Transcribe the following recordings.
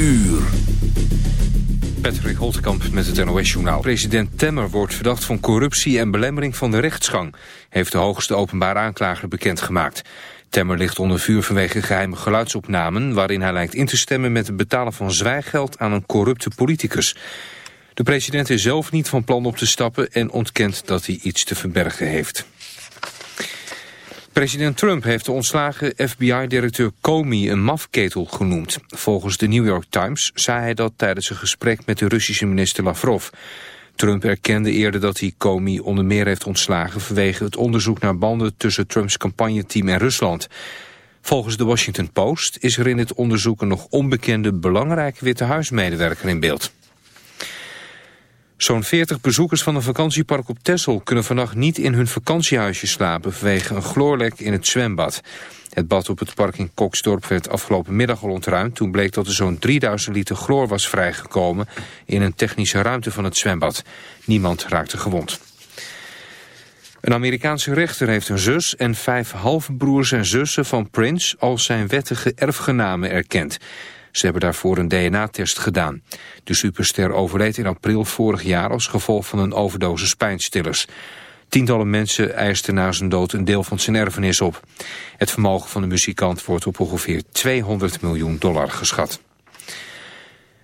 uur. Patrick Holtkamp met het NOS-journaal. President Temmer wordt verdacht van corruptie en belemmering van de rechtsgang... heeft de hoogste openbare aanklager bekendgemaakt. Temmer ligt onder vuur vanwege geheime geluidsopnamen... waarin hij lijkt in te stemmen met het betalen van zwijgeld aan een corrupte politicus. De president is zelf niet van plan op te stappen... en ontkent dat hij iets te verbergen heeft. President Trump heeft de ontslagen FBI-directeur Comey een mafketel genoemd. Volgens de New York Times zei hij dat tijdens een gesprek met de Russische minister Lavrov. Trump erkende eerder dat hij Comey onder meer heeft ontslagen... vanwege het onderzoek naar banden tussen Trumps campagneteam en Rusland. Volgens de Washington Post is er in het onderzoek een nog onbekende belangrijke Witte Huismedewerker in beeld. Zo'n 40 bezoekers van een vakantiepark op Texel kunnen vannacht niet in hun vakantiehuisje slapen vanwege een chloorlek in het zwembad. Het bad op het park in Koksdorp werd afgelopen middag al ontruimd. Toen bleek dat er zo'n 3000 liter chloor was vrijgekomen in een technische ruimte van het zwembad. Niemand raakte gewond. Een Amerikaanse rechter heeft een zus en vijf halfbroers en zussen van Prince als zijn wettige erfgenamen erkend. Ze hebben daarvoor een DNA-test gedaan. De superster overleed in april vorig jaar als gevolg van een overdosis pijnstillers. Tientallen mensen eisten na zijn dood een deel van zijn erfenis op. Het vermogen van de muzikant wordt op ongeveer 200 miljoen dollar geschat.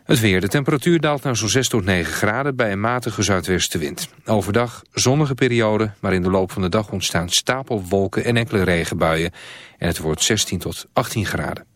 Het weer. De temperatuur daalt naar zo'n 6 tot 9 graden bij een matige zuidwestenwind. Overdag zonnige periode, maar in de loop van de dag ontstaan stapelwolken en enkele regenbuien. En het wordt 16 tot 18 graden.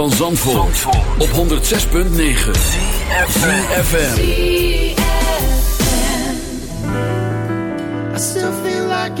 Van Zandvoort, op 106.9 CFFM I still feel like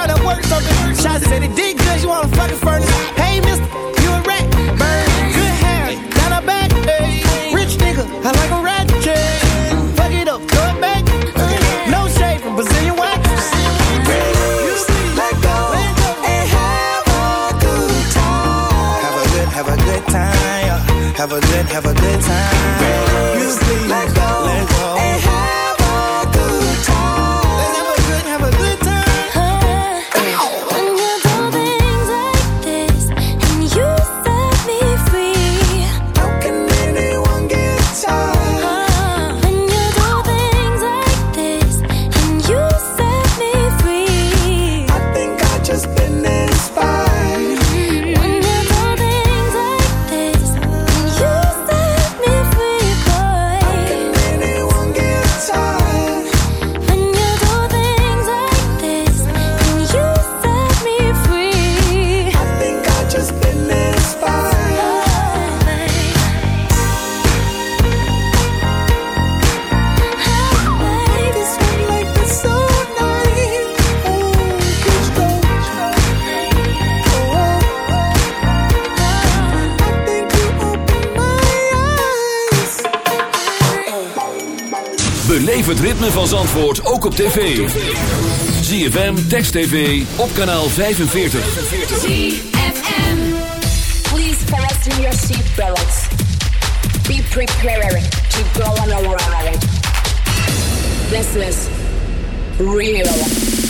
tryna work something. Shots said it did good, you wanna fucking furnace. Hey, Zandvoort ook op tv. ZFM, Text TV, op kanaal 45. ZFM. Please fasten your seatbelts. Be prepared to go on a ride. This is real.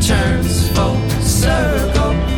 turns full circle.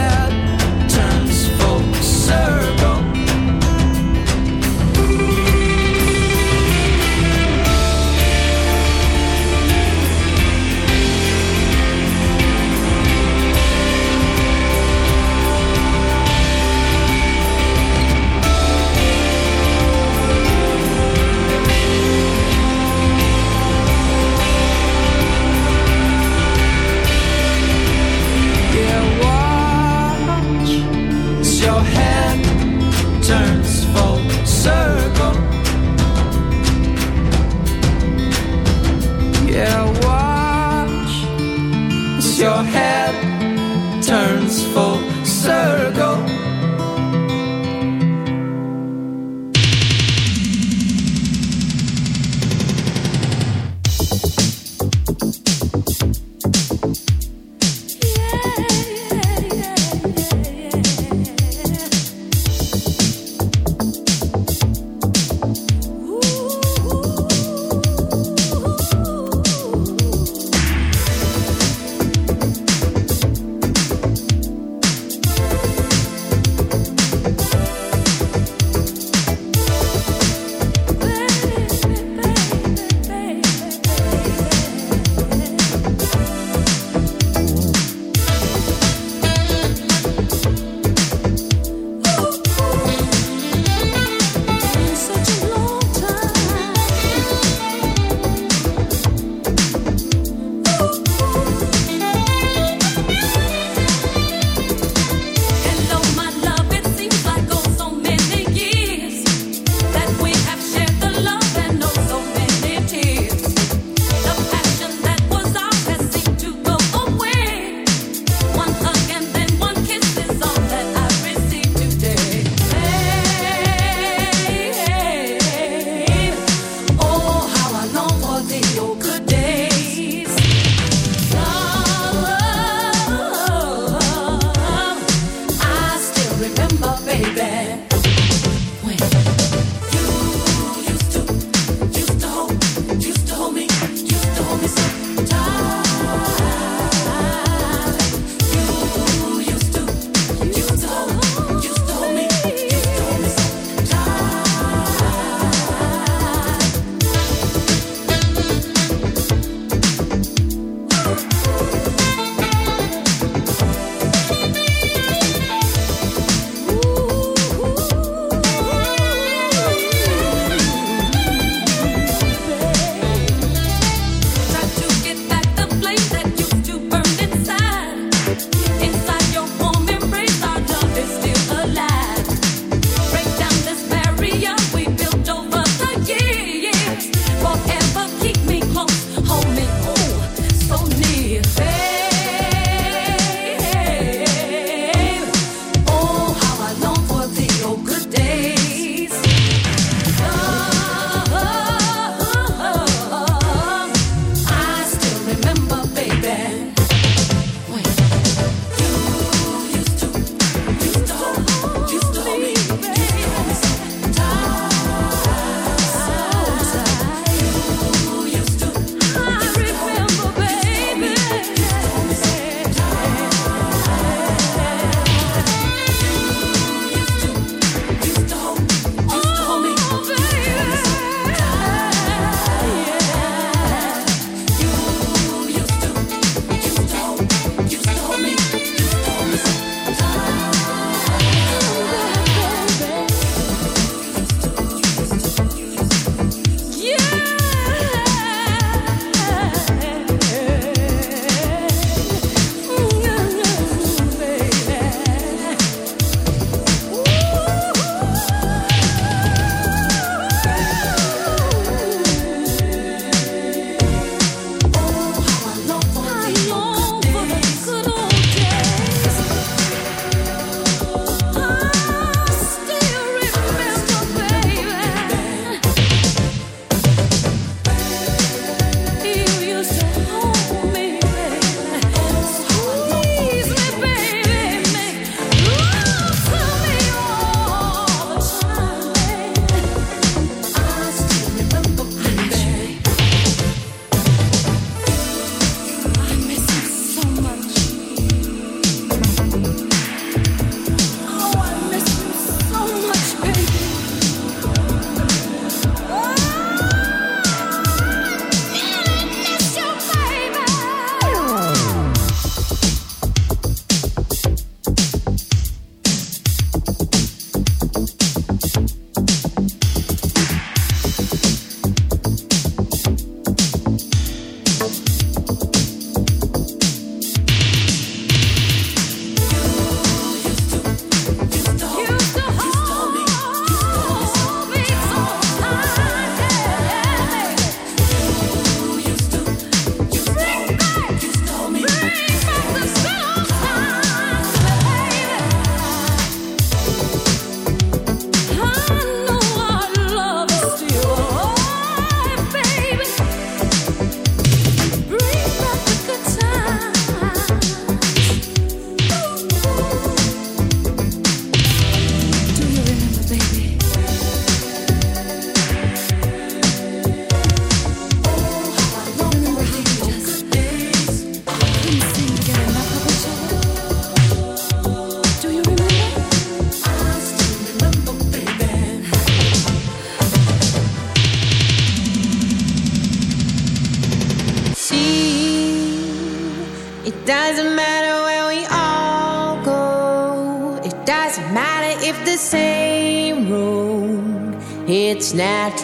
It's